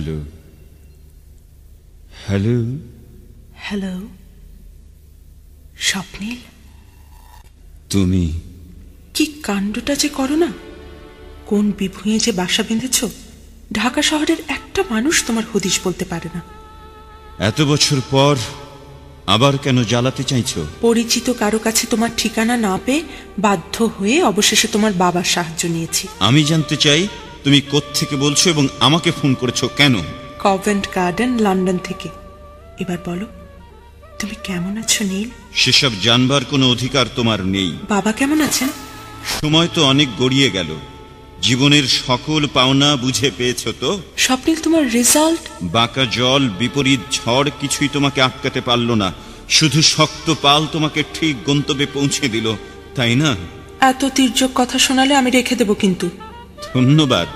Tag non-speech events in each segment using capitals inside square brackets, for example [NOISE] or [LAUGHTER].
Hello hello hello স্বপ্নীল? তুমি? কি কাণ্ডটা যে করো না? কোন বিভুঁয়ে যে বাসা বেঁধেছ? ঢাকা শহরের একটা মানুষ তোমার হদিশ বলতে পারে না। এত বছর পর আবার কেন জ্বালাতে চাইছো? পরিচিত কারও কাছে তোমার ঠিকানা না পেয়ে বাধ্য হয়ে অবশেষে তোমার বাবার সাহায্য নিয়েছি। আমি জানতে চাই তুমি থেকে বলছো এবং আমাকে ফোন করেছ কেন? কভেন্ট গার্ডেন লন্ডন থেকে। এবার বলো তুমি কেমন আছো নীল? সেসব জানবার কোনো অধিকার তোমার নেই। বাবা কেমন আছেন? সময় তো অনেক গড়িয়ে গেল। জীবনের সকল পাওনা বুঝে পেয়েছ তো? স্বপ্নিল তোমার রেজাল্ট বাঁকা জল বিপরীত ঝড় কিছুই তোমাকে আটকাতে পারল না। শুধু শক্ত পাল তোমাকে ঠিক গন্তব্যে পৌঁছে দিল তাই না? এত তীর্যক কথা শোনালে আমি রেখে দেব কিন্তু। ধন্যবাদ।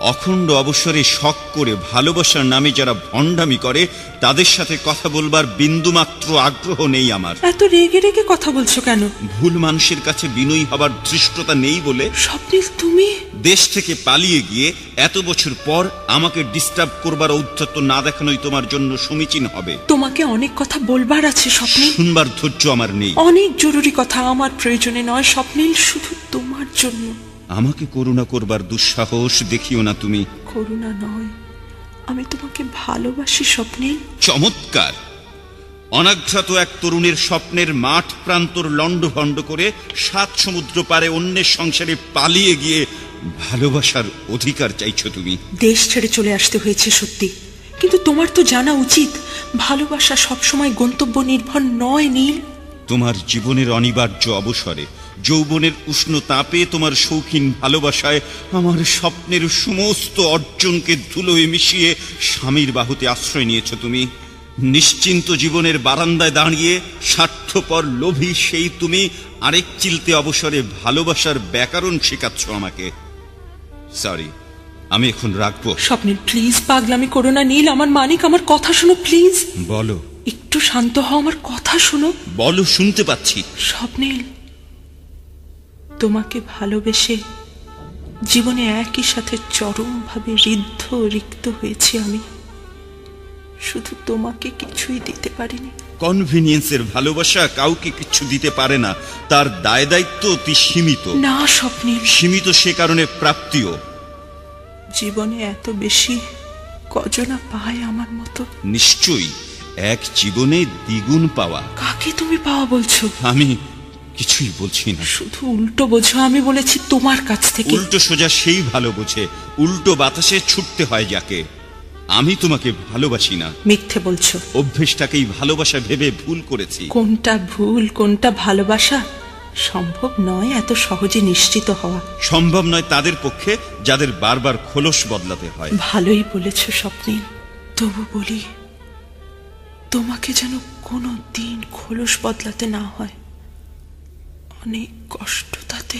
অখণ্ড অবসরে শখ করে ভালোবাসার নামে যারা ভণ্ডামি করে তাদের সাথে কথা বলবার বিন্দুমাত্র আগ্রহ নেই আমার। এত রেগে রেগে কথা বলছো কেন? ভুল মানুষের কাছে বিনয়ী হবার ধৃষ্টতা নেই বলে স্বপ্নিল তুমি? দেশ থেকে পালিয়ে গিয়ে এত বছর পর আমাকে ডিস্টার্ব করবার ঔদ্ধত্য না দেখানোই তোমার জন্য সমীচীন হবে। তোমাকে অনেক কথা বলবার আছে স্বপ্নিল শুনবার ধৈর্য আমার নেই। অনেক জরুরি কথা আমার প্রয়োজনে নয় স্বপ্নিল শুধু তোমার জন্য। আমাকে করুণা করবার দুঃসাহস দেখিও না তুমি। করুণা নয় আমি তোমাকে ভালোবাসি স্বপ্নে। চমৎকার। অনাঘ্রাত এক তরুণের স্বপ্নের মাঠ প্রান্তর লণ্ডভণ্ড করে সাত সমুদ্র পারে অন্যের সংসারে পালিয়ে গিয়ে ভালোবাসার অধিকার চাইছো তুমি। দেশ ছেড়ে চলে আসতে হয়েছে সত্যি কিন্তু তোমার তো জানা উচিত ভালোবাসা সবসময় গন্তব্য নির্ভর নয় নীল। তোমার জীবনের অনিবার্য অবসরে যৌবনের উষ্ণ তাপে তোমার শৌখিন ভালোবাসায় আমার স্বপ্নের সমস্ত অর্জনকে ধুলোয় মিশিয়ে স্বামীর বাহুতে আশ্রয় নিয়েছ তুমি। নিশ্চিন্ত জীবনের বারান্দায় দাঁড়িয়ে স্বার্থপর লোভী সেই তুমি আরেক চিলতে অবসরে ভালোবাসার ব্যাকরণ শেখাচ্ছ আমাকে। সরি আমি এখন রাখব। স্বপ্নিল প্লিজ পাগলামি করো না নীল আমার মানিক আমার কথা শোনো প্লিজ বলো। একটু শান্ত হও আমার কথা শোনো। বলো শুনতে পাচ্ছি। স্বপ্নিল তোমাকে ভালোবেসে জীবনে একই সাথে চরমভাবে ঋদ্ধ রিক্ত হয়েছি আমি। শুধু তোমাকে কিছুই দিতে পারিনি। কনভিনিয়েন্সের ভালোবাসা কাউকে কিছু দিতে পারে না। তার দায় দায়িত্ব অতি সীমিত। না স্বপ্নিল। সীমিত সে কারণে প্রাপ্তিও। জীবনে এত বেশি কজনা পায় আমার মতো। নিশ্চয়ই। এক জীবনে দ্বিগুণ পাওয়া। কাকে তুমি পাওয়া বলছো? আমি কিছুই বলছি না। শুধু উল্টো বোঝো আমি বলেছি তোমার কাছ থেকে। উল্টো সোজা সেই ভালো বোঝে উল্টো বাতাসে ছুটতে হয় যাকে। আমি তোমাকে ভালোবাসি না। মিথ্যে বলছো। অভ্যেসটাকেই ভালোবাসা ভেবে ভুল করেছি। কোনটা ভুল কোনটা ভালোবাসা? সম্ভব নয় এত সহজে নিশ্চিত হওয়া। সম্ভব নয় তাদের পক্ষে যাদের বারবার খোলস বদলাতে হয়। ভালোই বলেছ স্বপ্নে। তবু বলি তোমাকে যেন কোনো দিন খোলস বদলাতে না হয়। অনেক কষ্ট তাতে।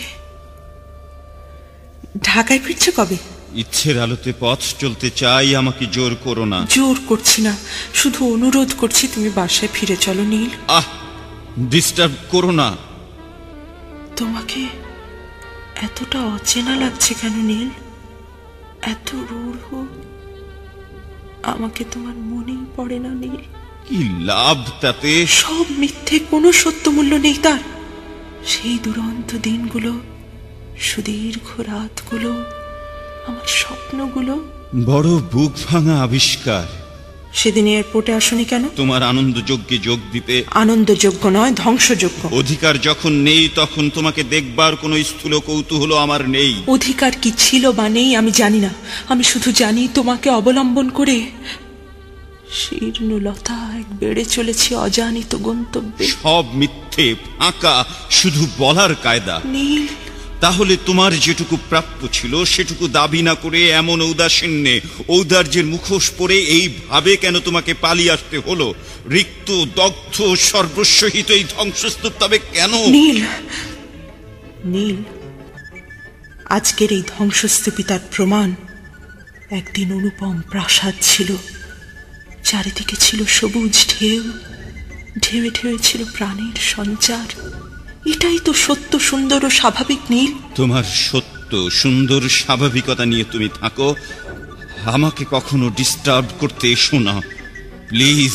ঢাকায় ফিরছে কবে? ইচ্ছের আলোতে পথ চলতে চাই আমাকে জোর করো না। জোর করছি না। শুধু অনুরোধ করছি তুমি বাসায় ফিরে চলো নীল। আহ ডিস্টার্ব করো না। তোমাকে এতটা অচেনা লাগছে কেন নীল? এত রূঢ়। আমাকে তোমার মনেই পড়ে না নীল। কি লাভ তাতে? সব মিথ্যে কোনো সত্য মূল্য নেই তার। সেই দুরন্ত দিনগুলো সুদীর্ঘ রাতগুলো আমার স্বপ্নগুলো। বড় বুক ভাঙা আবিষ্কার। সেদিন এয়ারপোর্টে আসনি কেন? তোমার আনন্দ যজ্ঞে যোগ দিতে। আনন্দ আনন্দযোগ্য নয় ধ্বংসযোগ্য অধিকার যখন নেই তখন তোমাকে দেখবার কোনো স্থূল কৌতূহল আমার নেই। অধিকার কি ছিল বা নেই আমি জানি না। আমি শুধু জানি তোমাকে অবলম্বন করে শীর্ণলতা এক বেড়ে চলেছে অজানিত গন্তব্যে। সব মিথ্যে ফাঁকা শুধু বলার কায়দা। নীল। তাহলে তোমার যেটুকু প্রাপ্য ছিল সেটুকু দাবি না করে এমন ঔদাসীন্যে ঔদার্যের মুখোশ পরে এইভাবে কেন তোমাকে পালিয়ে আসতে হলো? রিক্ত দগ্ধ সর্বস্বহিত এই ধ্বংসস্তূপ তবে কেন? নীল। নীল। আজকের এই ধ্বংসস্তূপিতার প্রমাণ। একদিন অনুপম প্রাসাদ ছিল। চারিদিকে ছিল সবুজ ঢেউ, ঢেউয়ে ঢেউয়ে ছিল প্রাণের সঞ্চার। এটাই তো সত্য, সুন্দর ও স্বাভাবিক নীল। তোমার সত্য, সুন্দর স্বাভাবিকতা নিয়ে তুমি থাকো। আমাকে কখনো ডিস্টার্ব করতে এসো না। প্লিজ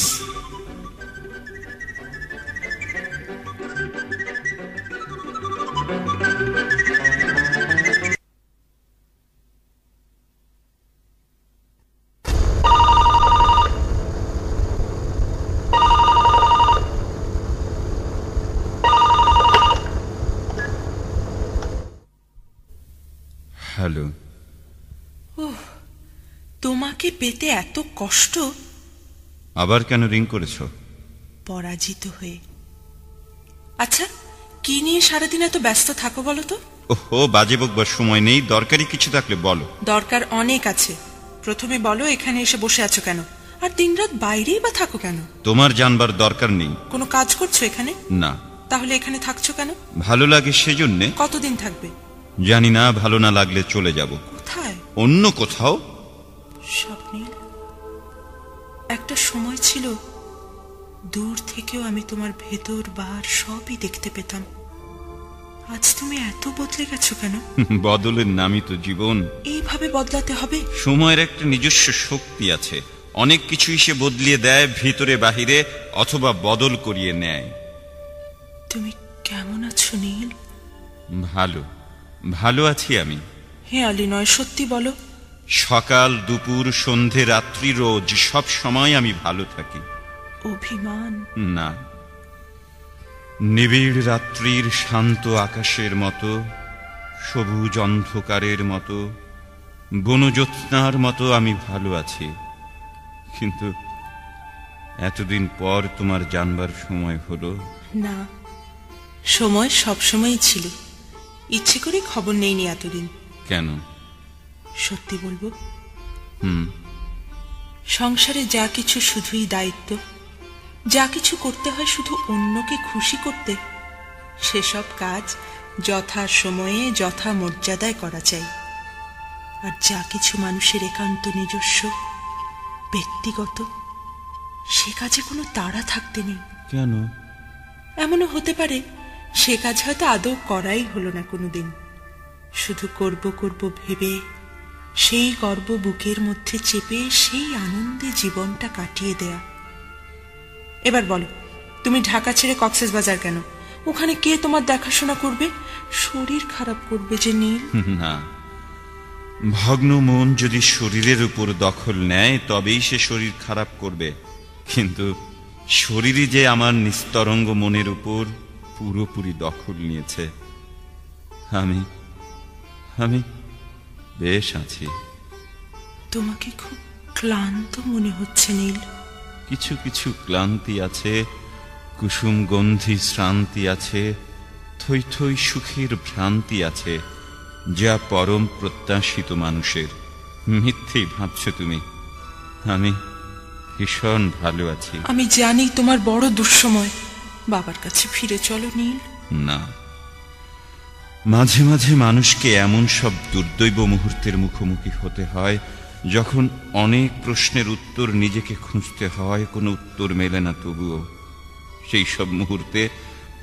কষ্ট? আবার কেন রিং করেছ? পরাজিত হয়ে। আচ্ছা কি নিয়ে সারাদিন এত ব্যস্ত থাকো বলো তো? ওহো বাজে বকবার সময় নেই। দরকারি কিছু থাকলে বলো। দরকার অনেক আছে। প্রথমে বলো এখানে এসে বসে আছো কেন? আর দিনরাত বাইরেই বা থাকো কেন? তোমার জানবার দরকার নেই। কোনো কাজ করছ এখানে? না। তাহলে এখানে থাকছো কেন? ভালো লাগে সেজন্যে? কতদিন থাকবে? জানি না ভালো না লাগলে চলে যাব। কোথায়? অন্য কোথাও? স্বপ্নীল একটা সময় ছিল দূর থেকেও আমি তোমার ভেতর বার সবই দেখতে পেতাম। আজ তুমি এত বদলে গেছো কেন? [LAUGHS] বদলের নামই তো জীবন। এইভাবে বদলাতে হবে? সময়ের একটা নিজস্ব শক্তি আছে। অনেক কিছুই সে বদলিয়ে দেয় ভিতরে বাহিরে অথবা বদল করিয়ে নেয়। তুমি কেমন আছো নীল? ভালো। ভালো আছি আমি। হে আলী নয় সত্যি বলো। সকাল দুপুর সন্ধে রাত্রি রোজ সব সময় আমি ভালো থাকি। অভিমান। না। নিবিড় রাত্রির শান্ত আকাশের মতো সবুজ অন্ধকারের মতো বনজ্যোৎস্নার মতো আমি ভালো আছি। কিন্তু এতদিন পর তোমার জানবার সময় হলো। না সময় সবসময়ই ছিল। ইচ্ছে করে খবর নেইনি এতদিন। কেন? সত্যি বলব। হুম। সংসারে যা কিছু শুধুই দায়িত্ব। যা কিছু করতে হয় শুধু অন্যকে খুশি করতে। সেসব কাজ যথা সময়ে যথা মর্যাদায় করা চাই। আর যা কিছু মানুষের একান্ত নিজস্ব ব্যক্তিগত সে কাজে কোনো তাড়া থাকতে নেই। কেন? এমনও হতে পারে সে কাজ হয়তো আদৌ করাই হলো না কোনোদিন। শুধু করব করব ভেবে সেই গর্ব বুকের মধ্যে চেপে সেই আনন্দে জীবনটা কাটিয়ে দেয়া। এবার বলো, তুমি ঢাকা ছেড়ে কক্সেস বাজার কেন? ওখানে কে তোমার দেখাশোনা করবে? শরীর খারাপ করবে যে নীল। না। ভগ্ন মন যদি শরীরের উপর দখল নেয়, তবেই সে শরীর খারাপ করবে। কিন্তু শরীরই যে আমার নিস্তরঙ্গ মনের উপর পুরোপুরি দখল নিয়েছে। আমি আমি বেশ আছি। তোমাকে খুব ক্লান্ত মনে হচ্ছে নীল। কিছু কিছু ক্লান্তি আছে কুসুম গন্ধি শ্রান্তি আছে থই থই সুখের ভ্রান্তি আছে যা পরম প্রত্যাশিত মানুষের। মিথ্যেই ভাবছ তুমি। আমি ভীষণ ভালো আছি। আমি জানি তোমার বড় দুঃসময়। বাবার কাছে ফিরে চলো নীল। না। মাঝে মাঝে মানুষকে এমন সব দুর্দৈব মুহূর্তের মুখোমুখি হতে হয় যখন অনেক প্রশ্নের উত্তর নিজেকে খুঁজতে হয় কোনো উত্তর মেলে না তবুও। সেই সব মুহূর্তে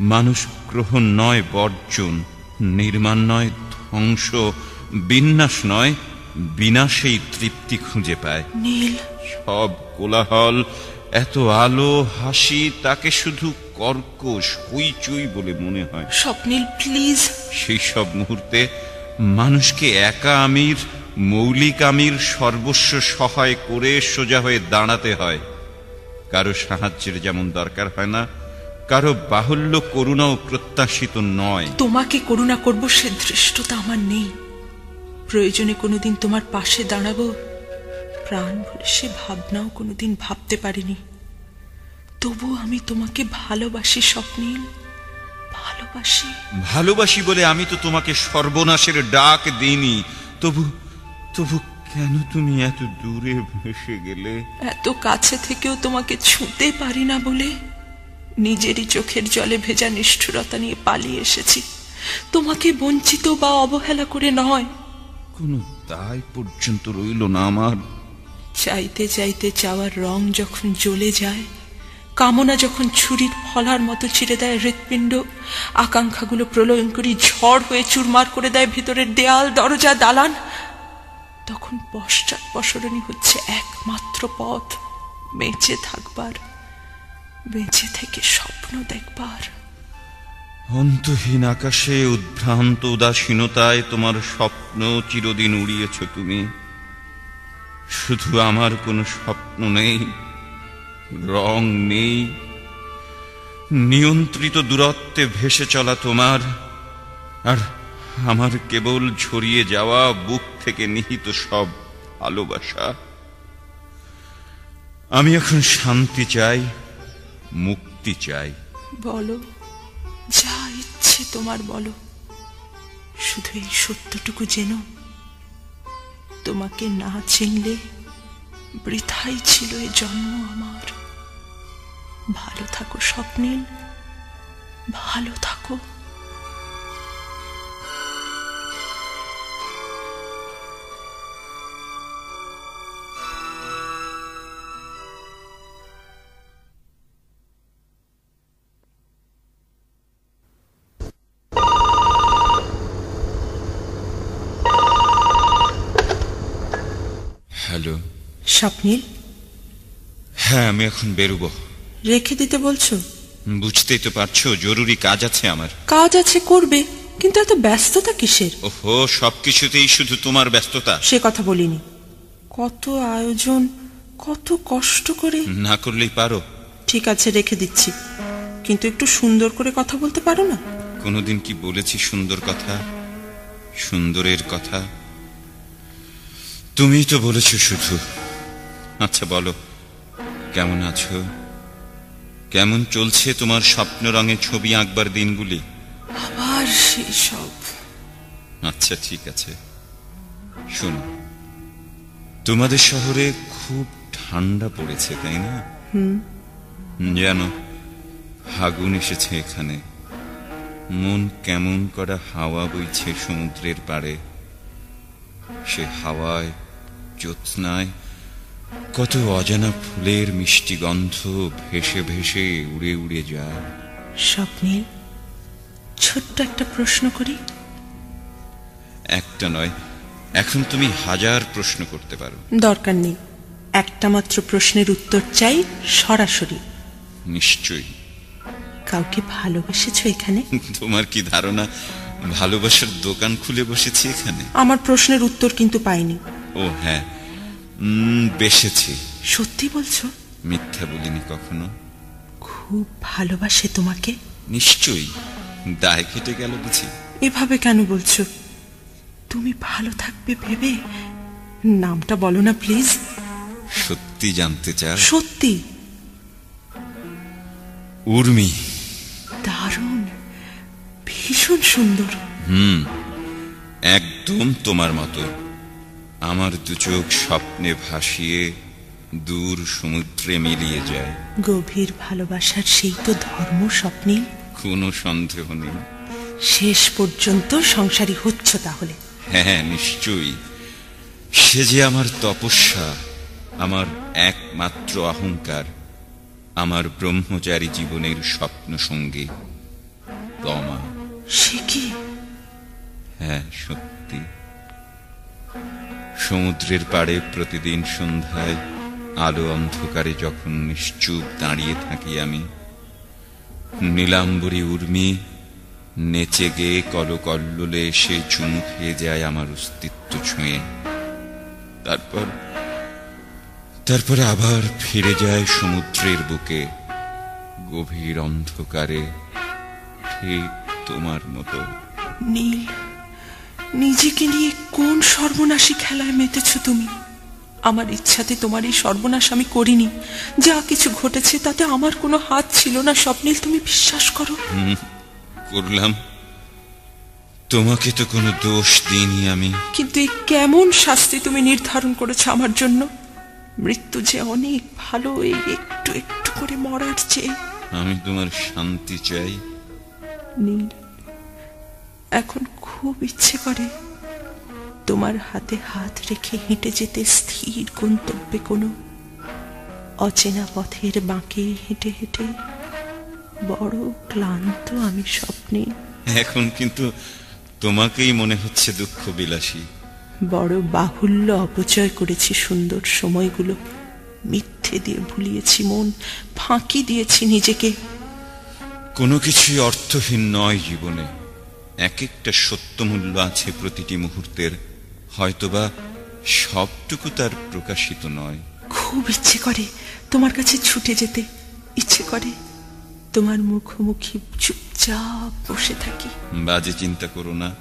মানুষ গ্রহণ নয় বর্জন নির্মাণ নয় ধ্বংস বিন্যাস নয় বিনাশেই তৃপ্তি খুঁজে পায়। নীল। সব কোলাহল এত আলো হাসি তাকে শুধু কর্কশ হইচই বলে মনে হয়। স্বপ্নীল প্লিজ। সেই সব মুহূর্তে মানুষকে একা আমির মৌলিক আমির সর্বস্ব সহায় করে সোজা হয়ে দাঁড়াতে হয়। কারও সাহায্যের যেমন দরকার হয় না কারও বাহুল্য করুণাও প্রত্যাশিত নয়। তোমাকে করুণা করব সে ধৃষ্টতা আমার নেই। প্রয়োজনে কোনোদিন তোমার পাশে দাঁড়াবো। প্রাণ ভরে সে ভাবনাও কোনোদিন ভাবতে পারিনি। তবু আমি তোমাকে ভালোবাসি স্বপ্নীল। ভালোবাসি। ভালোবাসি বলে আমি তো তোমাকে সর্বনাশের ডাক দিইনি। তবু তবু কেন তুমি এত দূরে ভেসে গেলে? এত কাছে থেকেও তোমাকে ছুঁতে পারি না বলে নিজেরই চোখের জলে ভেজা নিষ্ঠুরতা নিয়ে পালিয়ে এসেছি। তোমাকে বঞ্চিত বা অবহেলা করে নয়। কোনো দায় পর্যন্ত রইল না আমার। চাইতে চাইতে চাওয়ার রং যখন জ্বলে যায়, কামনা যখন ছুরির ফলার মতো ছিঁড়ে দেয় হৃৎপিণ্ড, আকাঙ্ক্ষাগুলো প্রলয়ঙ্করী ঝড় হয়ে চুরমার করে দেয় ভিতরের দেয়াল, দরজা, দালান, তখন পশ্চাৎ পসরণী হচ্ছে একমাত্র পথ, বেঁচে থাকবার, বেঁচে থেকে স্বপ্ন দেখবার। অন্তহীন আকাশে উদ্ভ্রান্ত উদাসীনতায় তোমার স্বপ্ন চিরদিন উড়িয়েছ তুমি। শুধু আমার কোনো স্বপ্ন নেই, রং নেই। নিয়ন্ত্রিত দূরত্বে ভেসে চলা তোমার, আর আমার কেবল ছড়িয়ে যাওয়া বুক থেকে নিহিত সব ভালোবাসা। আমি এখন শান্তি চাই, মুক্তি চাই। বলো, যা ইচ্ছে তোমার বলো। শুধু এই সত্যটুকু যেন তোমাকে না চিনলে বৃথাই ছিল এ জন্ম আমার। ভালো থাকো স্বপ্নিল ভালো থাকো। স্বপ্নীল হ্যাঁ আমি এখন বেরোবো। রেখে দিতে বলছো? বুঝতেই তো পারছ জরুরি কাজ আছে আমার। কাজ আছে করবে কিন্তু এত ব্যস্ততা কিসের? ওহো সবকিছুতেই শুধু তোমার ব্যস্ততা। সে কথা বলিনি। কত আয়োজন কত কষ্ট করে। না করলেই পারো। ঠিক আছে রেখে দিচ্ছি। কিন্তু একটু সুন্দর করে কথা বলতে পারো না? কোনোদিন কি বলেছি সুন্দর কথা? সুন্দরের কথা? তুমিই তো বলেছ শুধু। আচ্ছা বলো। কেমন আছো? কেমন চলছে তোমার স্বপ্ন রঙে ছবি আঁকবার দিনগুলি? আবার সেই সব। আচ্ছা ঠিক আছে। শোনো তোমাদের শহরে খুব ঠান্ডা পড়েছে তাই না? যেন ফাগুন এসেছে এখানে। মন কেমন করা হাওয়া বইছে সমুদ্রের পাড়ে। সে হাওয়ায় জ্যোৎস্নায় কত অজানা ফুলের মিষ্টি গন্ধ ভেসে ভেসে উড়ে উড়ে যায়। স্বপ্নীল ছোট্ট একটা প্রশ্ন করি। একটা নয় এখন তুমি হাজার প্রশ্ন করতে পারো। দরকার নেই একটা মাত্র প্রশ্নের উত্তর চাই সরাসরি। নিশ্চয়ই। কাউকে ভালোবেসেছো এখানে? [LAUGHS] তোমার কি ধারণা ভালোবাসার দোকান খুলে বসেছি এখানে? আমার প্রশ্নের উত্তর কিন্তু পাইনি। ও হ্যাঁ বেসেছি। সত্যি বলছো? মিথ্যা বলিনি কখনো। খুব ভালোবাসে তোমাকে। নিশ্চয়ই। দায় কেটে গেল বুঝি। এভাবে কেন বলছো? তুমি ভালো থাকবে ভেবে? নামটা বলো না প্লিজ। সত্যি জানতে চাও সত্যি। উর্মি। দারুণ। ভীষণ সুন্দর। হুম। একদম তোমার মতো আমার দু চোখ স্বপ্নে ভাসিয়ে দূর সমুদ্রে মিলিয়ে যায়। গভীর ভালোবাসার সেই তো ধর্ম স্বপ্নীল কোনো সন্দেহ নেই। শেষ পর্যন্ত সংসারী হচ্ছ তাহলে। হ্যাঁ নিশ্চয়ই। সে যে আমার তপস্যা আমার একমাত্র অহংকার আমার ব্রহ্মচারী জীবনের স্বপ্ন সঙ্গী রমা সে কি? হ্যাঁ সত্যি। সমুদ্রের পাড়ে প্রতিদিন সন্ধ্যায় আলো অন্ধকারে যখন নিশ্চুপ দাঁড়িয়ে থাকি আমি, নীলাম্বরী উর্মি নেচে গেয়ে কলকল্লোলে এসে চুমু খেয়ে যায় আমার অস্তিত্ব ছুঁয়ে। তারপর, তারপরে আবার ফিরে যায় সমুদ্রের বুকে, গভীর অন্ধকারে, ঠিক তোমার মতো। নীল নিজেকে নিয়ে কোন সর্বনাশী খেলায় মেতেছ তুমি? আমার ইচ্ছাতে তোমার এই সর্বনাশ আমি করিনি। যা কিছু ঘটেছে তাতে আমার কোনো হাত ছিল না স্বপ্নীল তুমি বিশ্বাস করো। করলাম। তোমাকে তো কোনো দোষ দিইনি আমি। কিন্তু এই কেমন শাস্তি তুমি নির্ধারণ করেছ আমার জন্য? মৃত্যু যে অনেক ভালো এই একটু একটু করে মরার চেয়ে। আমি তোমার শান্তি চাই। নীল এখন খুব ইচ্ছে করে তোমার হাতে হাত রেখে হেঁটে যেতে স্থির গন্তব্যে কোনো অচেনা পথের বাঁকে হেঁটে হেঁটে বড় ক্লান্ত আমি স্বপ্নে। এখন কিন্তু তোমাকেই মনে হচ্ছে দুঃখ বিলাসী। বড় বাহুল্য অপচয় করেছি সুন্দর সময়গুলো। মিথ্যে দিয়ে ভুলিয়েছি মন ফাঁকি দিয়েছি নিজেকে। কোনো কিছুই অর্থহীন নয় জীবনে। এক একটা সত্যমূল্য আছে প্রতিটি মুহূর্তের। হয়তোবা সবটুকু তার প্রকাশিত নয়। খুব ইচ্ছে করে তোমার কাছে ছুটে যেতে। ইচ্ছে করে তোমার মুখোমুখি চুপচাপ বসে থাকি। বাজে চিন্তা করো না।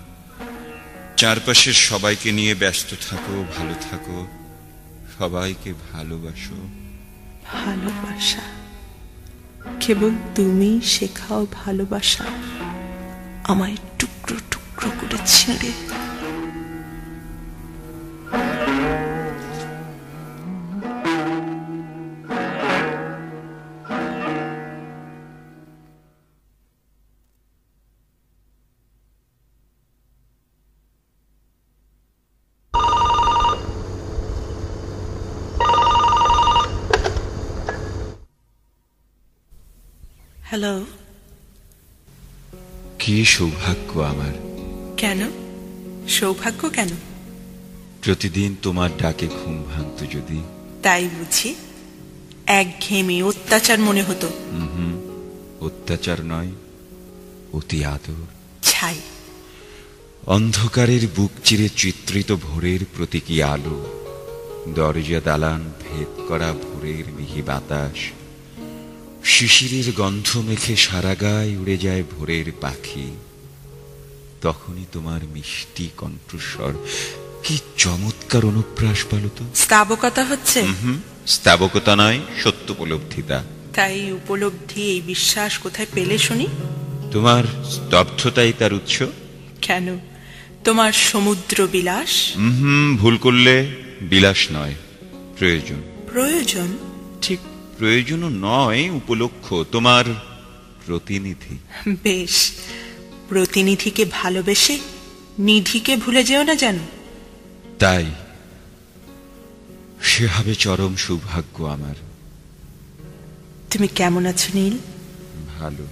চারপাশের সবাইকে নিয়ে ব্যস্ত থাকো ভালো থাকো। সবাইকে ভালোবাসো। ভালোবাসা। কেবল তুমি শেখাও ভালোবাসা। আমায় টুকরো টুকরো করে ছিঁড়ে। হ্যালো কি সৌভাগ্য আমার? কেন? সৌভাগ্য কেন? প্রতিদিন তোমার ডাকে ঘুম ভাঙত যদি। তাই বুঝি। এক ঘেমে অত্যাচার মনে হতো। অত্যাচার নয় অতি আদর। ছাই। অন্ধকারের বুক চিরে চিত্রিত ভোরের প্রতীকী আলো। দরজা দালান ভেদ করা ভোরের মিহি বাতাস। শিশিরের গন্ধ মেখে সারা গায়ে উড়ে যায় ভোরের পাখি। তখনই তোমার মিষ্টি কণ্ঠস্বর। কি চমৎকার অনুপ্রাস বলো তো। স্তাবকতা হচ্ছে? হুম স্তাবকতা নয় সত্য উপলব্ধিতা। তাই উপলব্ধি এই বিশ্বাস কোথায় পেলে শুনি? তোমার স্তব্ধতাই তার উৎস। কেন? তোমার সমুদ্র বিলাস? হুম ভুল করলে বিলাস নয় প্রয়োজন। প্রয়োজন? ঠিক প্রয়োজনও নয় উপলক্ষ তোমার প্রতিনিধি। বেশ প্রতিনিধিকে ভালোবেসে নিধিকে ভুলে যেও না জানো তাই সে হবে চরম সৌভাগ্য আমার। তুমি কেমন আছো নীল? ভালো।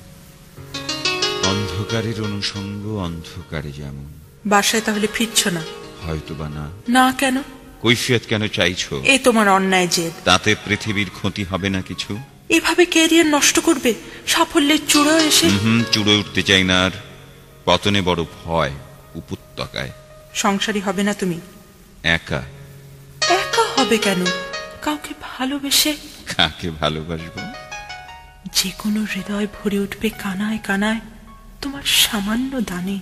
অন্ধকারের অনুষঙ্গ অন্ধকারে যেমন। বাসায় তাহলে ফিরছ না? হয়তোবা না। না কেন? কৈফিয়ত কেন চাইছো? এ তোমার অন্যায় জেদ। তাতে পৃথিবীর ক্ষতি হবে না কিছু? এভাবে ক্যারিয়ার নষ্ট করবে সাফল্যের চূড়া এসে। হুম চুড়ে উঠতে চাই না আর পতনে বড় ভয় উপত্যকায়। সংসারী হবে না তুমি। একা। একা হবে কেন? কাউকে ভালোবেসে। কাকে ভালোবাসবো? যে কোনো হৃদয় ভরে উঠবে কানায় কানায় তোমার সামান্য দানে।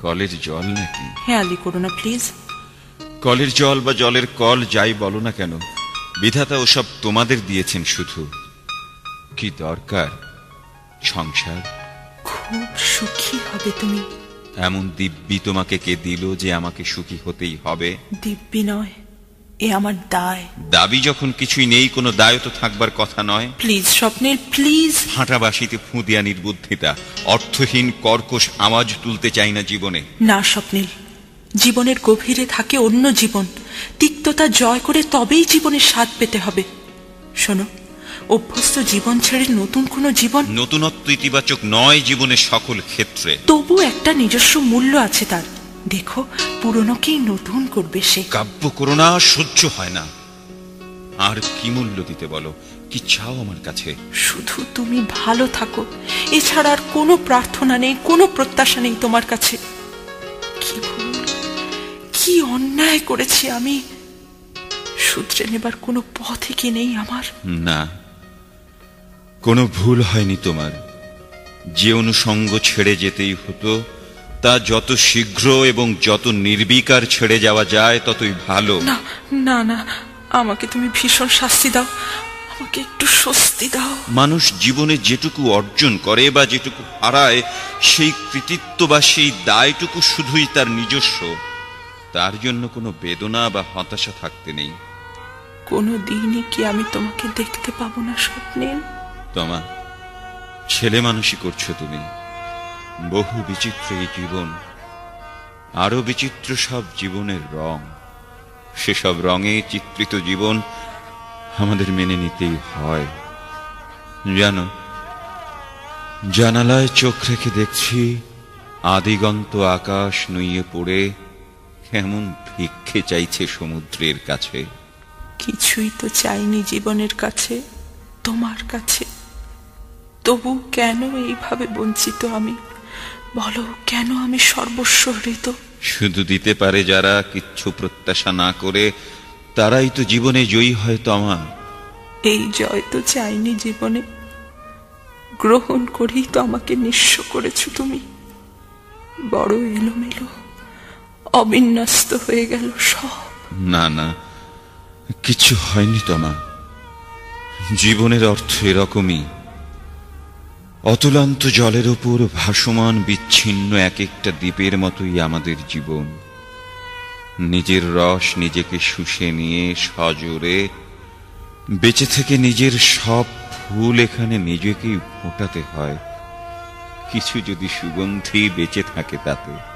কলের জল নাকি? হেয়ালি করো না প্লিজ কলের জল বা জলের কল যাই বলো না কেন বিধাতা ওসব তোমাদের দিয়েছেন শুধু। কি দরকার? সংসার? খুব সুখী হবে তুমি। এমন দিব্যি তোমাকে কে দিল যে আমাকে সুখী হতেই হবে? দিব্যি নয় এ আমার দায়। দাবি যখন কিছুই নেই কোনো দায় তো থাকবার কথা নয়। প্লিজ স্বপ্নের প্লিজ। হাঁটাবাসিতে ফুঁদিয়া নির্বুদ্ধিতা অর্থহীন কর্কশ আওয়াজ তুলতে চাই না জীবনে। না স্বপ্নীল জীবনের গভীরে থাকে অন্য জীবন। তিক্ততা জয় করে তবেই জীবনের স্বাদ পেতে হবে। শোনো অভ্যস্ত জীবন ছেড়ে নতুন কোনো জীবন নতুনত্ব ইতিবাচক নয় জীবনের সকল ক্ষেত্রে। তবু একটা নিজস্ব মূল্য আছে তার। দেখো পুরনোকেই নতুন করবে সে। কাব্য করোনা সহ্য হয় না। আর কি মূল্য দিতে বলো? কি চাও আমার কাছে? শুধু তুমি ভালো থাকো। এছাড়া আর কোনো প্রার্থনা নেই কোনো প্রত্যাশা নেই তোমার কাছে। কি কি অন্যায় করেছি আমি? শুধরে নেবার কোনো পথে কি নেই আমার? না। কোনো ভুল হয়নি তোমার। যে অনুষঙ্গ ছেড়ে যেতেই হতো তা যত শীঘ্র এবং যত নির্বিকার ছেড়ে যাওয়া যায় ততই ভালো। না না না আমাকে তুমি ভীষণ শাস্তি দাও। আমাকে একটু স্বস্তি দাও। মানুষ জীবনে যেটুকু অর্জন করে বা যেটুকু হারায় সেই কৃতিত্ব বা সেই দায়টুকু শুধুই তার নিজস্ব। তার জন্য কোনো বেদনা বা হতাশা থাকতে নেই। কোনো দিনই কি আমি তোমাকে দেখতে পাবো না স্বপ্নের? তোমা ছেলে মানুষই করছ তুমি। বহু বিচিত্র এই জীবন আরও বিচিত্র সব জীবনের রং। সেসব রঙে চিত্রিত জীবন আমাদের মেনে নিতেই হয়। জানো জানালায় চোখ রেখে দেখছি আদিগন্ত আকাশ নুইয়ে পড়ে কেমন ভিক্ষে চাইছে সমুদ্রের কাছে? কিছুই তো চাইনি জীবনের কাছে তোমার কাছে। তবু কেন এইভাবে বঞ্চিত আমি? বলো কেন আমি সর্বস্ব হৃত? শুধু দিতে পারে যারা কিচ্ছু প্রত্যাশা না করে তারাই তো জীবনে জয়ী হয় তমা এই জয় তো চাইনি জীবনে। গ্রহণ করেই তো আমাকে নিঃস্ব করেছ তুমি। বড় এলোমেলো। অবিন্যস্ত হয়ে গেল সব। না না, কিছু হয়নি তমা জীবনের অর্থ এরকমই। অতুলান্ত জলের ওপর ভাসমান বিচ্ছিন্ন এক একটা দ্বীপের মতোই আমাদের জীবন। নিজের রস নিজেকে শুষে নিয়ে সজোরে বেঁচে থেকে নিজের সব ফুল এখানে নিজেকেই ফোটাতে হয়। কিছু যদি সুগন্ধি বেঁচে থাকে তাতে।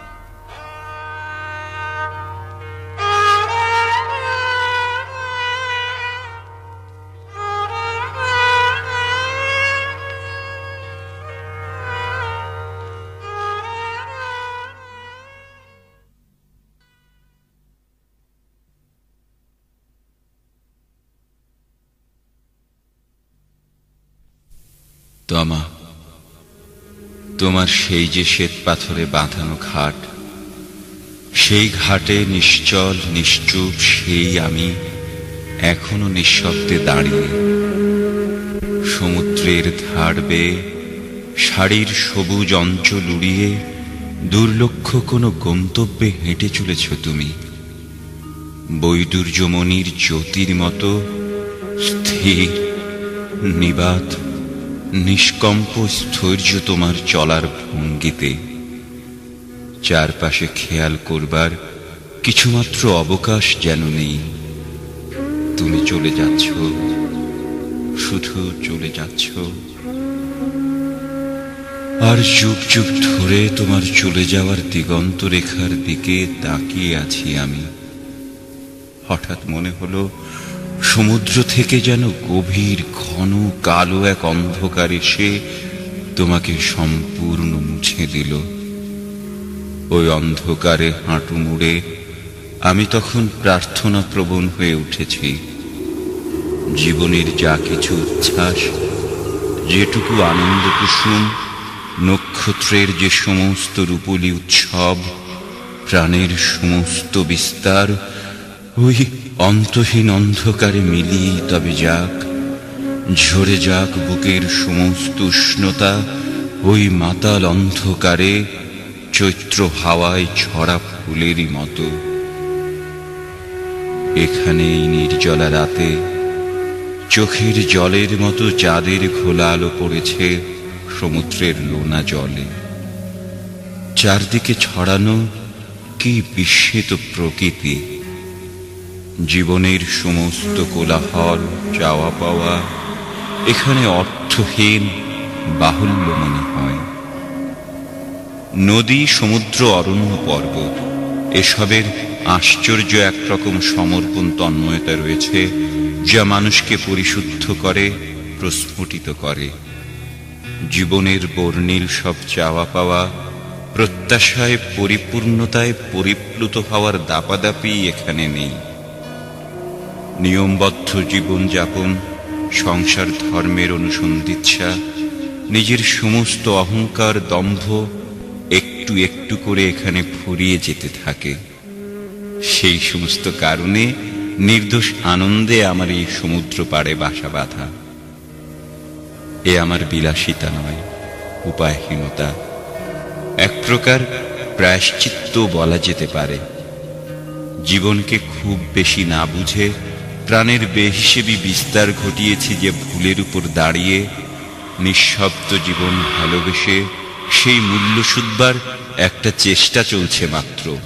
তমা তোমার সেই যে শ্বেত পাথরে বাঁধানো ঘাট, সেই ঘাটে নিশ্চল, নিশ্চুপ সেই আমি এখনও নিঃশব্দে দাঁড়িয়ে। সমুদ্রের ধার বেয়ে শাড়ির সবুজ অঞ্চল উড়িয়ে দুর্লক্ষ কোনো গন্তব্যে হেঁটে চলেছ তুমি। বৈদুর্যমণির জ্যোতির মতো স্থির, নিবাত নিষ্কম্প স্থৈর্য তোমার চলার ভঙ্গিতে। চারপাশে খেয়াল করবার কিছুমাত্র অবকাশ যেন নেই। তুমি চলে যাচ্ছ, শুধু চলে যাচ্ছ। আর যুগ যুগ ধরে তোমার চলে যাওয়ার দিগন্ত রেখার দিকে তাকিয়ে আছি আমি। হঠাৎ মনে হলো সমুদ্র থেকে যেন গভীর, ঘন, কালো এক অন্ধকার এসে তোমাকে সম্পূর্ণ মুছে দিল। ওই অন্ধকারে হাঁটু মুড়ে আমি তখন প্রার্থনা প্রবণ হয়ে উঠেছি। জীবনের যা কিছু উচ্ছ্বাস, যেটুকু আনন্দ কুসুম, নক্ষত্রের যে সমস্ত রূপলি উৎসব, প্রাণের সমস্ত বিস্তার, ওই অন্তহীন অন্ধকারে মিলিয়ে তবে যাক, ঝরে যাক বুকের সমস্ত উষ্ণতা, ওই মাতাল অন্ধকারে চৈত্র হাওয়ায় ছড়া ফুলেরই মতো। এখানে এই নির্জলা রাতে চোখের জলের মতো চাঁদের ঘোলা আলো পড়েছে সমুদ্রের লোনা জলে। চারদিকে ছড়ানো কি বিস্মিত প্রকৃতি! জীবনের সমস্ত কোলাহল চাওয়া পাওয়া এখানে অর্থহীন বাহুল্য মনে হয়। নদী, সমুদ্র, অরণ্য, পর্বত এসবের আশ্চর্য একরকম সমর্পণ তন্ময়তা রয়েছে, যা মানুষকে পরিশুদ্ধ করে, প্রস্ফুটিত করে। জীবনের বর্ণিল সব চাওয়া পাওয়া প্রত্যাশায় পরিপূর্ণতায় পরিপ্লুত হওয়ার দাপাদাপি এখানে নেই। নিয়মবদ্ধ জীবনযাপন, সংসার ধর্মের অনুসন্ধিচ্ছা নিজের সমস্ত অহংকার দম্ভ একটু একটু করে এখানে ফুরিয়ে যেতে থাকে। সেই সমস্ত কারণে নির্দোষ আনন্দে আমার এই সমুদ্র পাড়ে বাসা বাঁধা। এ আমার বিলাসিতা নয়, উপায়হীনতা। এক প্রকার প্রায়শ্চিত্ত বলা যেতে পারে। জীবনকে খুব বেশি না বুঝে প্রাণের বেহিসেবি বিস্তার ঘটিয়েছি যে ভুলের উপর দাঁড়িয়ে নিঃশব্দ জীবন ভালোবেসে সেই মূল্য শুধবার একটা চেষ্টা চলছে মাত্র।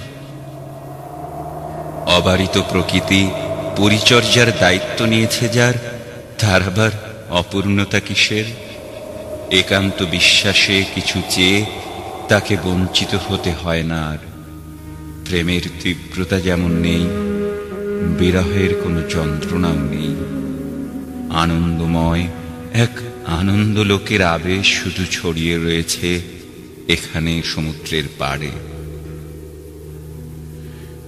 অবারিত প্রকৃতি পরিচর্যার দায়িত্ব নিয়েছে যার, তার আবার অপূর্ণতা কিসের? একান্ত বিশ্বাসে কিছু চেয়ে তাকে বঞ্চিত হতে হয় না আর। প্রেমের তীব্রতা যেমন নেই বিরহের কোনো যন্ত্রণাও নেই। আনন্দময় এক আনন্দ লোকের আবেশ শুধু ছড়িয়ে রয়েছে এখানে সমুদ্রের পাড়ে।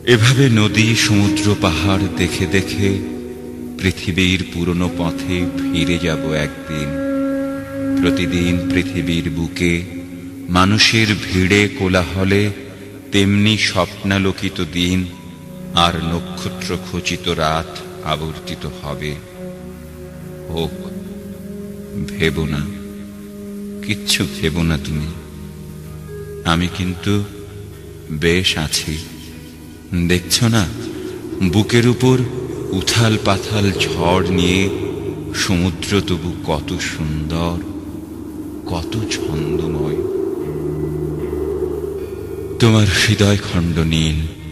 এভাবে নদী, সমুদ্র, পাহাড় দেখে দেখে পৃথিবীর পুরনো পথে ফিরে যাব একদিন। প্রতিদিন পৃথিবীর বুকে মানুষের ভিড়ে কোলাহলে তেমনি স্বপ্নালোকিত দিন আর নক্ষত্র খচিত রাত আবর্তিত হবে। হোক, ভেব না। কিচ্ছু ভেব না তুমি। আমি কিন্তু বেশ আছি। দেখছ না, বুকের উপর উথাল পাথাল ঝড় নিয়ে সমুদ্র তবু কত সুন্দর, কত ছন্দময়। তোমার হৃদয় খণ্ড নীল।